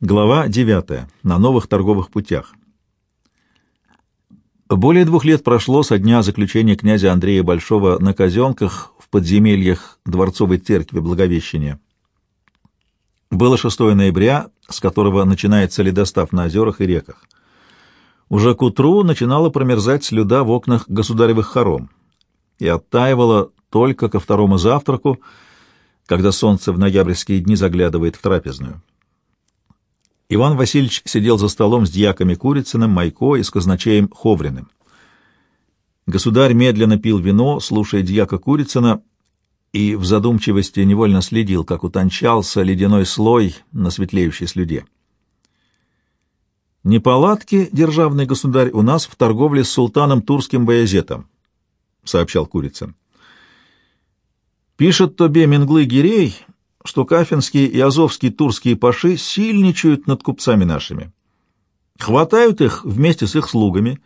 Глава 9. На новых торговых путях. Более двух лет прошло со дня заключения князя Андрея Большого на казенках в подземельях Дворцовой церкви Благовещения. Было 6 ноября, с которого начинается ледостав на озерах и реках. Уже к утру начинала промерзать слюда в окнах государевых хором и оттаивала только ко второму завтраку, когда солнце в ноябрьские дни заглядывает в трапезную. Иван Васильевич сидел за столом с дьяками Курицыным, Майко и с казначеем Ховриным. Государь медленно пил вино, слушая дьяка Курицына, и в задумчивости невольно следил, как утончался ледяной слой на светлеющей слюде. «Неполадки, державный государь, у нас в торговле с султаном Турским Баязетом», — сообщал Курицын. «Пишет тебе Менглы Гирей, что кафинские и азовские турские паши сильничают над купцами нашими. Хватают их вместе с их слугами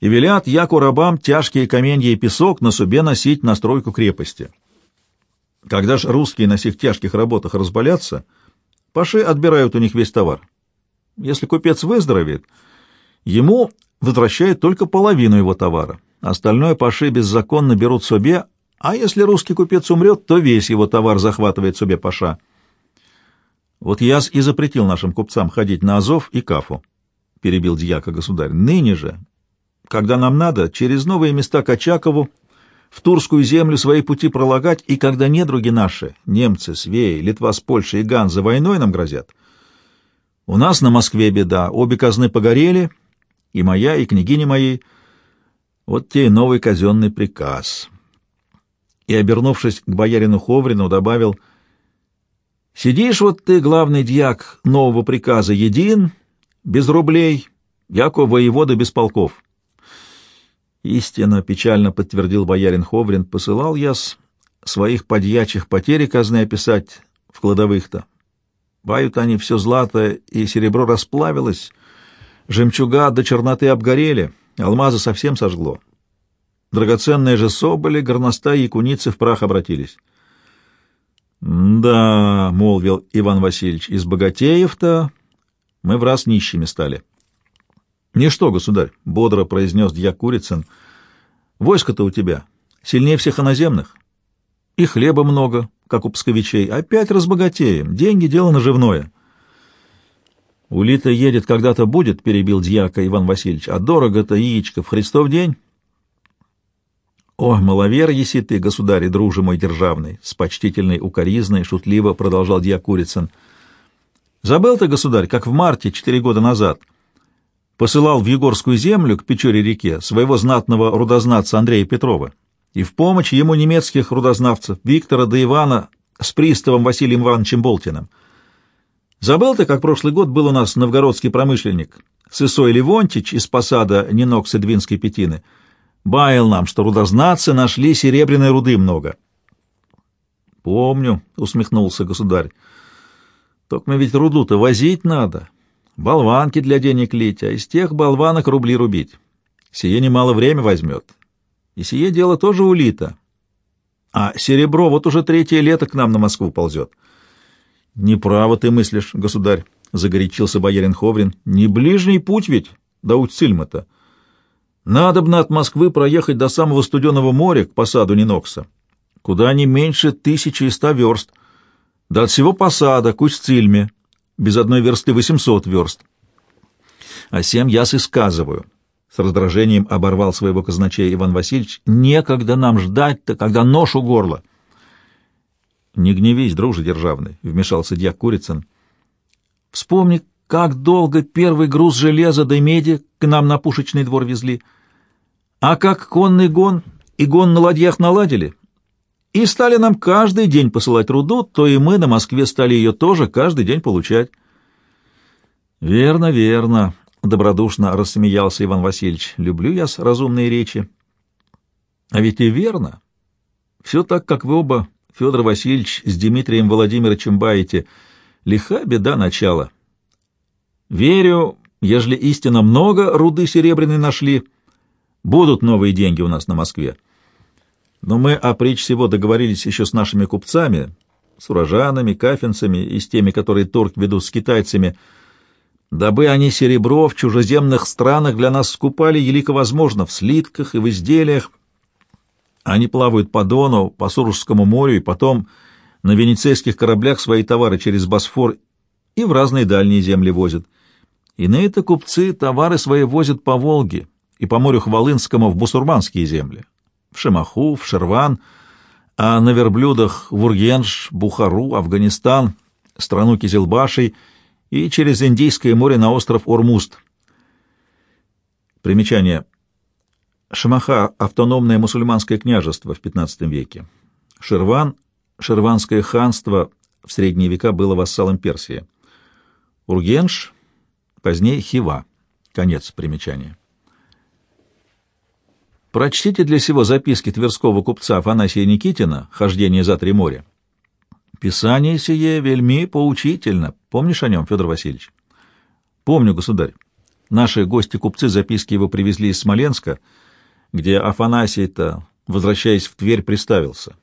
и велят яку рабам тяжкие каменья и песок на себе носить на стройку крепости. Когда ж русские на сих тяжких работах разболятся, паши отбирают у них весь товар. Если купец выздоровеет, ему возвращают только половину его товара. Остальное паши беззаконно берут себе, а если русский купец умрет, то весь его товар захватывает себе паша. Вот я и запретил нашим купцам ходить на Азов и Кафу, — перебил дьяка государь. Ныне же, когда нам надо, через новые места Качакову в Турскую землю свои пути пролагать, и когда недруги наши, немцы, Свеи, Литва с Польшей и Ган за войной нам грозят, у нас на Москве беда, обе казны погорели, и моя, и княгини моей. Вот те и новый казенный приказ» и, обернувшись к боярину Ховрину, добавил «Сидишь вот ты, главный дьяк нового приказа, един, без рублей, яко воевода без полков». Истинно печально подтвердил боярин Ховрин, посылал я с своих подьячих потери казны описать в кладовых-то. Бают они все злато и серебро расплавилось, жемчуга до черноты обгорели, алмазы совсем сожгло. Драгоценные же соболи, горностаи и куницы в прах обратились. «Да», — молвил Иван Васильевич, — «из богатеев-то мы в раз нищими стали». «Ничто, государь», — бодро произнес дьяк Курицын, — «войско-то у тебя сильнее всех иноземных, и хлеба много, как у псковичей, опять разбогатеем, деньги — дело наживное». «Улита едет, когда-то будет», — перебил дьяка Иван Васильевич, — «а дорого-то яичко в Христов день». «О, маловер еси ты, государь и друже мой державный!» С почтительной укоризной шутливо продолжал дьяк Курицын. «Забыл ты, государь, как в марте четыре года назад посылал в Егорскую землю к Печоре-реке своего знатного рудознатца Андрея Петрова и в помощь ему немецких рудознавцев Виктора да Ивана с приставом Василием Ивановичем Болтиным. Забыл ты, как прошлый год был у нас новгородский промышленник Сысой Левонтич из посада Нинокса-Двинской Петины — Баял нам, что рудознатцы нашли серебряной руды много. — Помню, — усмехнулся государь. — Только мы ведь руду-то возить надо. Болванки для денег лить, а из тех болванок рубли рубить. Сие немало время возьмет. И сие дело тоже улито. А серебро вот уже третье лето к нам на Москву ползет. — Неправо ты мыслишь, государь, — загорячился боярин Ховрин. — Не ближний путь ведь до Усть-Цильма-то. Надобно от Москвы проехать до самого студеного моря к посаду Нинокса, куда не меньше тысячи и ста верст, от всего посада к Усть-Цильме, без одной версты восемьсот верст. А всем я сказываю. С раздражением оборвал своего казначея Иван Васильевич. Некогда нам ждать-то, когда нож у горла. Не гневись, друже державный, — вмешался дьяк Курицын. Вспомни, как долго первый груз железа да меди к нам на пушечный двор везли — а как конный гон и гон на ладьях наладили, и стали нам каждый день посылать руду, то и мы на Москве стали ее тоже каждый день получать. — Верно, верно, — добродушно рассмеялся Иван Васильевич. — Люблю я с разумные речи. — А ведь и верно. Все так, как вы оба, Федор Васильевич, с Дмитрием Владимировичем баете. Лиха беда начала. Верю, ежели истинно много руды серебряной нашли, — Будут новые деньги у нас на Москве. Но мы о притч всего договорились еще с нашими купцами, с урожанами, кафенцами и с теми, которые торг ведут с китайцами, дабы они серебро в чужеземных странах для нас скупали, елико возможно, в слитках и в изделиях. Они плавают по Дону, по Суржскому морю и потом на венецийских кораблях свои товары через Босфор и в разные дальние земли возят. Иные-то купцы товары свои возят по Волге и по морю Хвалынскому в бусурманские земли, в Шамаху, в Шерван, а на верблюдах в Ургенш, Бухару, Афганистан, страну Кизилбашей и через Индийское море на остров Ормуст. Примечание. Шамаха — автономное мусульманское княжество в XV веке. Шерван — шерванское ханство в средние века было вассалом Персии. Ургенш, позднее Хива. Конец примечания. Прочтите для сего записки тверского купца Афанасия Никитина «Хождение за три моря». Писание сие вельми поучительно. Помнишь о нем, Федор Васильевич? Помню, государь. Наши гости-купцы записки его привезли из Смоленска, где Афанасий-то, возвращаясь в Тверь, приставился.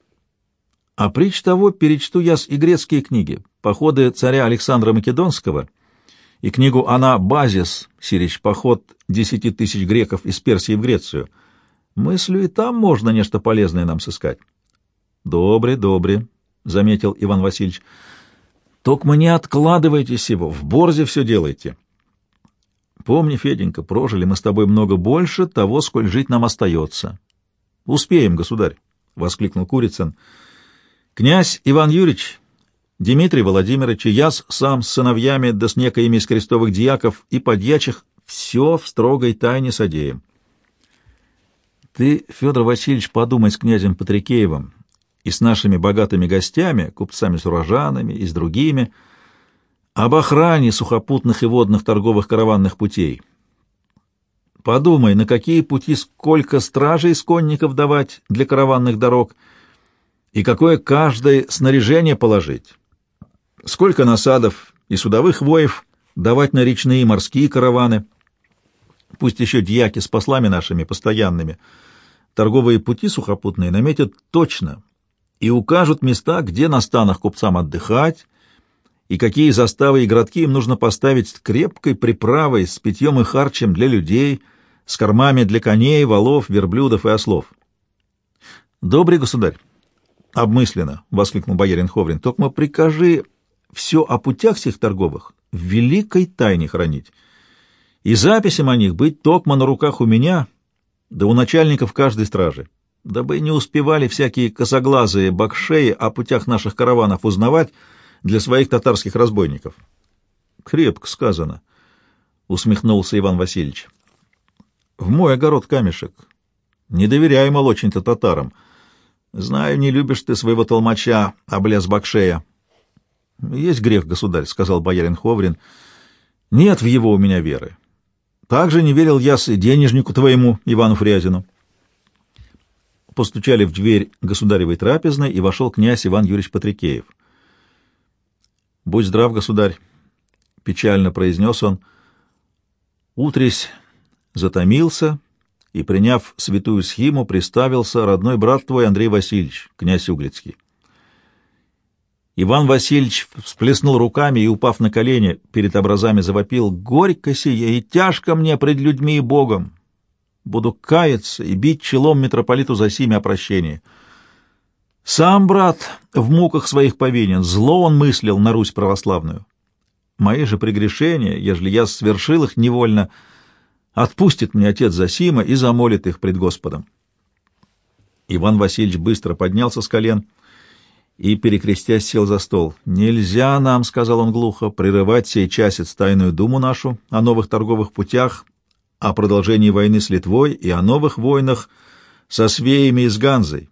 А притч того перечту я с и грецкие книги, походы царя Александра Македонского и книгу «Она Базис», Сирич, поход десяти тысяч греков из Персии в Грецию — Мыслю, и там можно нечто полезное нам сыскать. — Добре, добре, — заметил Иван Васильевич. — Только не откладывайте сего, в борзе все делайте. — Помни, Феденька, прожили мы с тобой много больше того, сколь жить нам остается. — Успеем, государь, — воскликнул Курицын. — Князь Иван Юрьевич, Дмитрий Владимирович и я сам с сыновьями да с некоими из крестовых дьяков и подьячих все в строгой тайне содеем. — ты, Федор Васильевич, подумай с князем Патрикеевым и с нашими богатыми гостями, купцами с урожанами и с другими, об охране сухопутных и водных торговых караванных путей. Подумай, на какие пути сколько стражей из конников давать для караванных дорог и какое каждое снаряжение положить, сколько насадов и судовых воев давать на речные и морские караваны, пусть еще дьяки с послами нашими постоянными — торговые пути сухопутные наметят точно и укажут места, где на станах купцам отдыхать, и какие заставы и городки им нужно поставить с крепкой приправой, с питьем и харчем для людей, с кормами для коней, валов, верблюдов и ослов. «Добрый государь!» «Обмысленно!» — воскликнул боярин Ховрин. «Токмо прикажи все о путях всех торговых в великой тайне хранить, и записям о них быть токмо на руках у меня» да у начальников каждой стражи, дабы не успевали всякие косоглазые бакшеи о путях наших караванов узнавать для своих татарских разбойников. — Крепко сказано, — усмехнулся Иван Васильевич. — В мой огород камешек. Не доверяй, мол, очень-то татарам. Знаю, не любишь ты своего толмача, облез бакшея. — Есть грех, государь, — сказал боярин Ховрин. — Нет в его у меня веры. Также не верил я с денежнику твоему, Ивану Фрязину. Постучали в дверь государевой трапезной, и вошел князь Иван Юрьевич Патрикеев. «Будь здрав, государь!» — печально произнес он. Утрись затомился и, приняв святую схиму, приставился родной брат твой Андрей Васильевич, князь Углицкий. Иван Васильевич всплеснул руками и, упав на колени, перед образами завопил «Горько сие и тяжко мне пред людьми и Богом! Буду каяться и бить челом митрополиту за сими о прощении. Сам брат в муках своих повинен, зло он мыслил на Русь православную. Мои же прегрешения, ежели я свершил их невольно, отпустит мне отец Засима и замолит их пред Господом». Иван Васильевич быстро поднялся с колен — и, перекрестясь, сел за стол. «Нельзя нам, — сказал он глухо, — прерывать сей часец тайную думу нашу о новых торговых путях, о продолжении войны с Литвой и о новых войнах со Свеями и с Ганзой.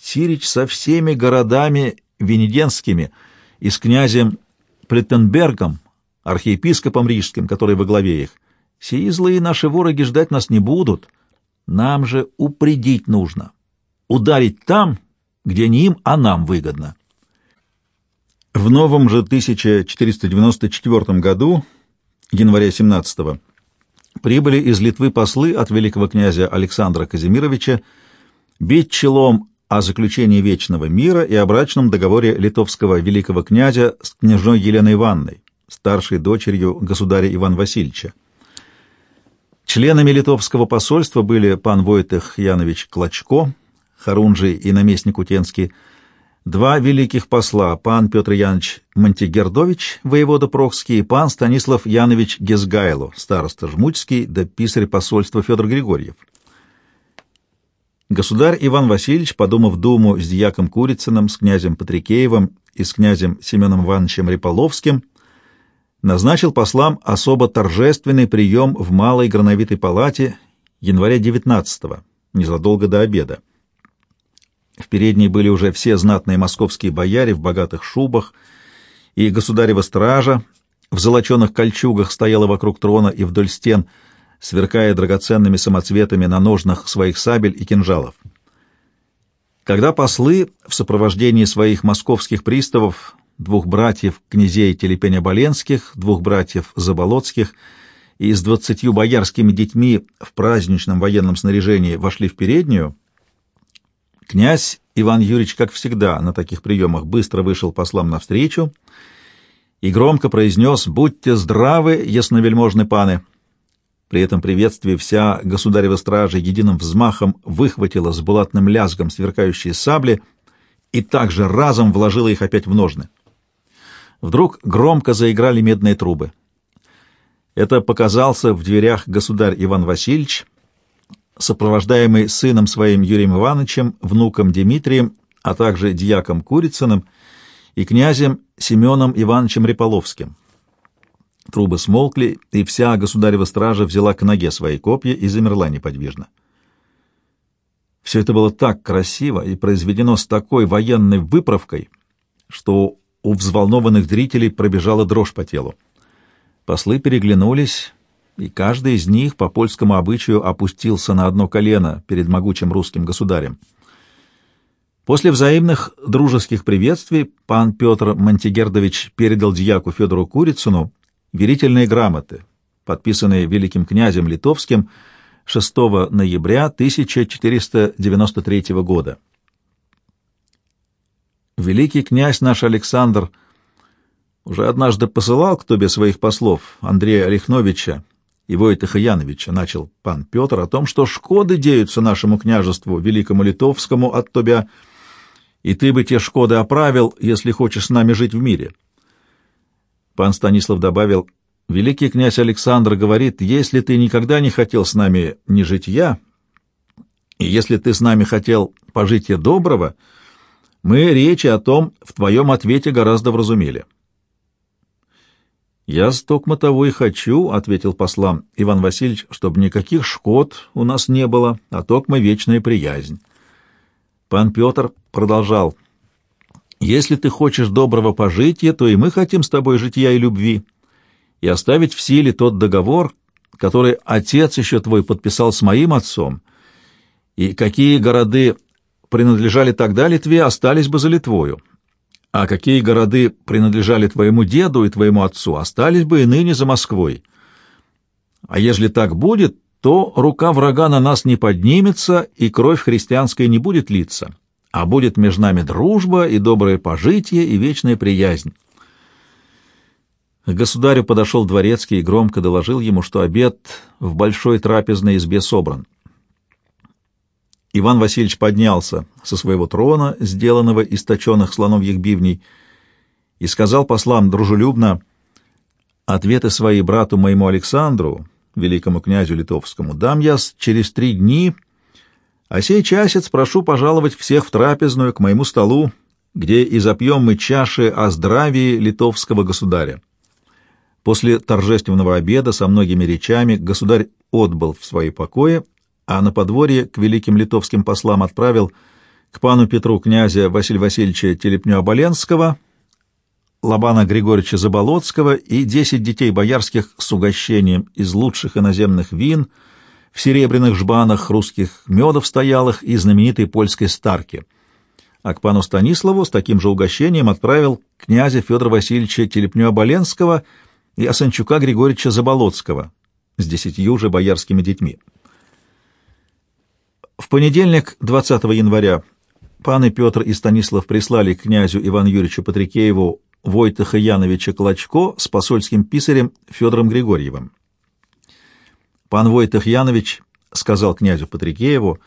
Сирич со всеми городами венеденскими и с князем Плеттенбергом, архиепископом рижским, который во главе их. Сии злые наши вороги ждать нас не будут. Нам же упредить нужно. Ударить там, где не им, а нам выгодно. В новом же 1494 году, января 17 -го, прибыли из Литвы послы от великого князя Александра Казимировича бить челом о заключении вечного мира и о брачном договоре литовского великого князя с княжной Еленой Ивановной, старшей дочерью государя Ивана Васильевича. Членами литовского посольства были пан Войтых Янович Клочко, Харунжий и наместник Утенский, два великих посла, пан Петр Янович Монтигердович, воевода Прохский, и пан Станислав Янович Гезгайло, староста Жмутский, да писарь посольства Федор Григорьев. Государь Иван Васильевич, подумав думу с дьяком Курицыным, с князем Патрикеевым и с князем Семеном Ивановичем Риполовским, назначил послам особо торжественный прием в Малой Грановитой палате января 19-го, незадолго до обеда. В передней были уже все знатные московские бояре в богатых шубах, и государева стража в золоченых кольчугах стояла вокруг трона и вдоль стен — сверкая драгоценными самоцветами на ножнах своих сабель и кинжалов. Когда послы в сопровождении своих московских приставов, двух братьев князей Телепеня-Боленских, двух братьев Заболоцких и с двадцатью боярскими детьми в праздничном военном снаряжении вошли в переднюю, князь Иван Юрьевич, как всегда, на таких приемах быстро вышел послам навстречу и громко произнес «Будьте здравы, ясновельможны паны!» При этом приветствии вся государева стража единым взмахом выхватила с булатным лязгом сверкающие сабли и также разом вложила их опять в ножны. Вдруг громко заиграли медные трубы. Это показался в дверях государь Иван Васильевич, сопровождаемый сыном своим Юрием Ивановичем, внуком Дмитрием, а также дьяком Курицыным и князем Семеном Ивановичем Реполовским. Трубы смолкли, и вся государева стража взяла к ноге свои копья и замерла неподвижно. Все это было так красиво и произведено с такой военной выправкой, что у взволнованных зрителей пробежала дрожь по телу. Послы переглянулись, и каждый из них по польскому обычаю опустился на одно колено перед могучим русским государем. После взаимных дружеских приветствий пан Петр Монтигердович передал дьяку Федору Курицыну верительные грамоты, подписанные великим князем Литовским 6 ноября 1493 года. Великий князь наш Александр уже однажды посылал к тебе своих послов, Андрея Олехновича и Войтыха Яновича, начал пан Петр, о том, что шкоды деются нашему княжеству, великому литовскому от тебя, и ты бы те шкоды оправил, если хочешь с нами жить в мире. Пан Станислав добавил, «Великий князь Александр говорит, если ты никогда не хотел с нами ни житья, и если ты с нами хотел пожития доброго, мы речи о том в твоем ответе гораздо вразумели». «Я стокмо того и хочу», — ответил послам Иван Васильевич, «чтобы никаких шкод у нас не было, а токмо вечная приязнь». Пан Петр продолжал, — если ты хочешь доброго пожития, то и мы хотим с тобой житья и любви, и оставить в силе тот договор, который отец еще твой подписал с моим отцом, и какие города принадлежали тогда Литве, остались бы за Литвою, а какие города принадлежали твоему деду и твоему отцу, остались бы и ныне за Москвой. А ежели так будет, то рука врага на нас не поднимется, и кровь христианская не будет литься а будет между нами дружба и доброе пожитие и вечная приязнь. К государю подошел дворецкий и громко доложил ему, что обед в большой трапезной избе собран. Иван Васильевич поднялся со своего трона, сделанного из точенных слоновьих бивней, и сказал послам дружелюбно, «Ответы свои брату моему Александру, великому князю литовскому, дам я через три дни а сей часец прошу пожаловать всех в трапезную к моему столу, где и запьем мы чаши о здравии литовского государя. После торжественного обеда со многими речами государь отбыл в свои покои, а на подворье к великим литовским послам отправил к пану Петру князя Василия Васильевича Телепню-Оболенского, Лобана Григорьевича Заболоцкого и десять детей боярских с угощением из лучших иноземных вин — в серебряных жбанах русских медов стоялых и знаменитой польской старки. А к пану Станиславу с таким же угощением отправил князя Федора Васильевича Телепню-Оболенского и Осанчука Григорьевича Заболоцкого с десятью же боярскими детьми. В понедельник, 20 января, паны Петр и Станислав прислали князю Ивану Юрьевичу Патрикееву Войтаха Яновича Клочко с посольским писарем Федором Григорьевым. Пан Войтах Янович сказал князю Патрикееву,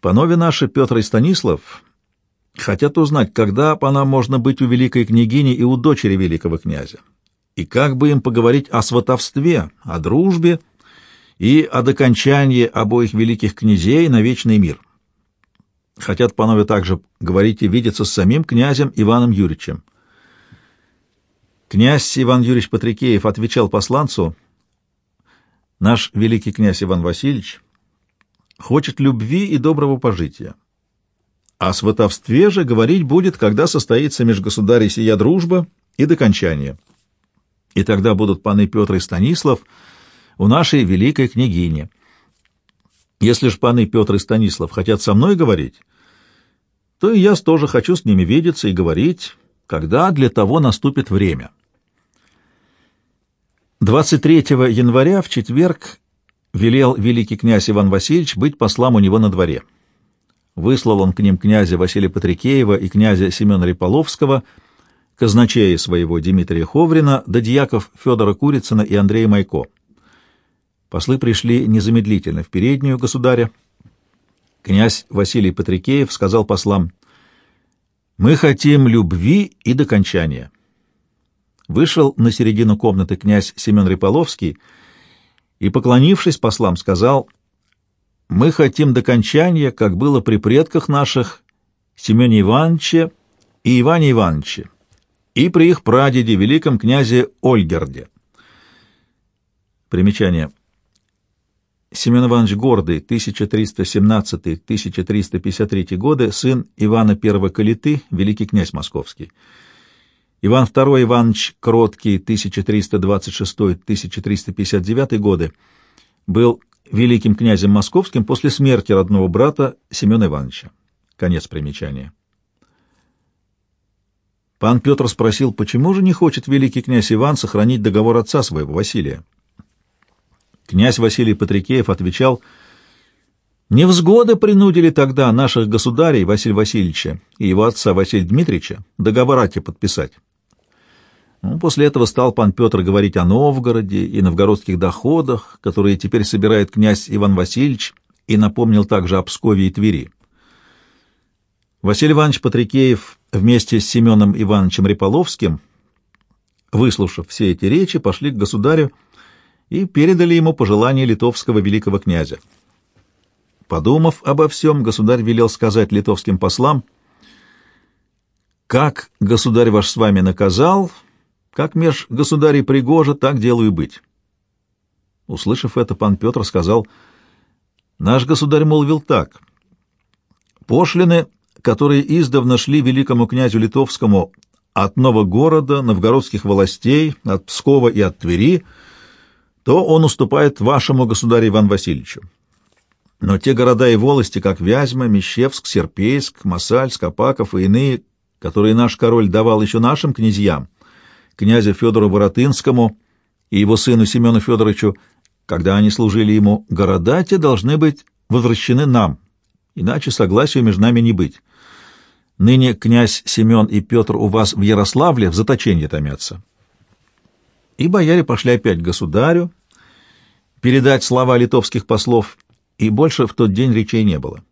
«Панове наши Петр и Станислав хотят узнать, когда пана можно быть у великой княгини и у дочери великого князя, и как бы им поговорить о сватовстве, о дружбе и о докончании обоих великих князей на вечный мир. Хотят панове также говорить и видеться с самим князем Иваном Юрьевичем. Князь Иван Юрьевич Патрикеев отвечал посланцу, «Наш великий князь Иван Васильевич хочет любви и доброго пожития. О сватовстве же говорить будет, когда состоится меж государей сия дружба и докончание. И тогда будут паны Петр и Станислав у нашей великой княгини. Если ж паны Петр и Станислав хотят со мной говорить, то и я тоже хочу с ними видеться и говорить, когда для того наступит время. 23 января в четверг велел великий князь Иван Васильевич быть послам у него на дворе. Выслал он к ним князя Василия Патрикеева и князя Семена Риполовского, казначея своего Дмитрия Ховрина, да дьяков Федора Курицына и Андрея Майко. Послы пришли незамедлительно в переднюю государя. Князь Василий Патрикеев сказал послам, «Мы хотим любви и докончания». Вышел на середину комнаты князь Семен Риполовский и, поклонившись послам, сказал, «Мы хотим докончания, как было при предках наших Семене Ивановиче и Иване Ивановиче, и при их прадеде, великом князе Ольгерде». Примечание. Семен Иванович Гордый, 1317-1353 годы, сын Ивана I Калиты, великий князь московский. Иван II Иванович Кроткий, 1326-1359 годы, был великим князем московским после смерти родного брата Семена Ивановича. Конец примечания. Пан Петр спросил, почему же не хочет великий князь Иван сохранить договор отца своего, Василия? Князь Василий Патрикеев отвечал, «Невзгоды принудили тогда наших государей Василия Васильевича и его отца Василия Дмитриевича договора те подписать. Ну, после этого стал пан Петр говорить о Новгороде и новгородских доходах, которые теперь собирает князь Иван Васильевич, и напомнил также о Пскове и Твери. Василий Иванович Патрикеев вместе с Семеном Ивановичем Риполовским, выслушав все эти речи, пошли к государю и передали ему пожелания литовского великого князя. Подумав обо всем, государь велел сказать литовским послам, «Как государь ваш с вами наказал, как меж государей пригоже, так делаю быть». Услышав это, пан Петр сказал, «Наш государь молвил так. Пошлины, которые издавна шли великому князю литовскому от нового города, новгородских властей, от Пскова и от Твери, то он уступает вашему государю Иван Васильевичу. Но те города и волости, как Вязьма, Мещевск, Серпейск, Масальск, Апаков и иные, которые наш король давал еще нашим князьям, князю Федору Воротынскому и его сыну Семену Федоровичу, когда они служили ему, города те должны быть возвращены нам, иначе согласию между нами не быть. Ныне князь Семен и Петр у вас в Ярославле в заточении томятся. И бояре пошли опять к государю, передать слова литовских послов и больше в тот день речей не было.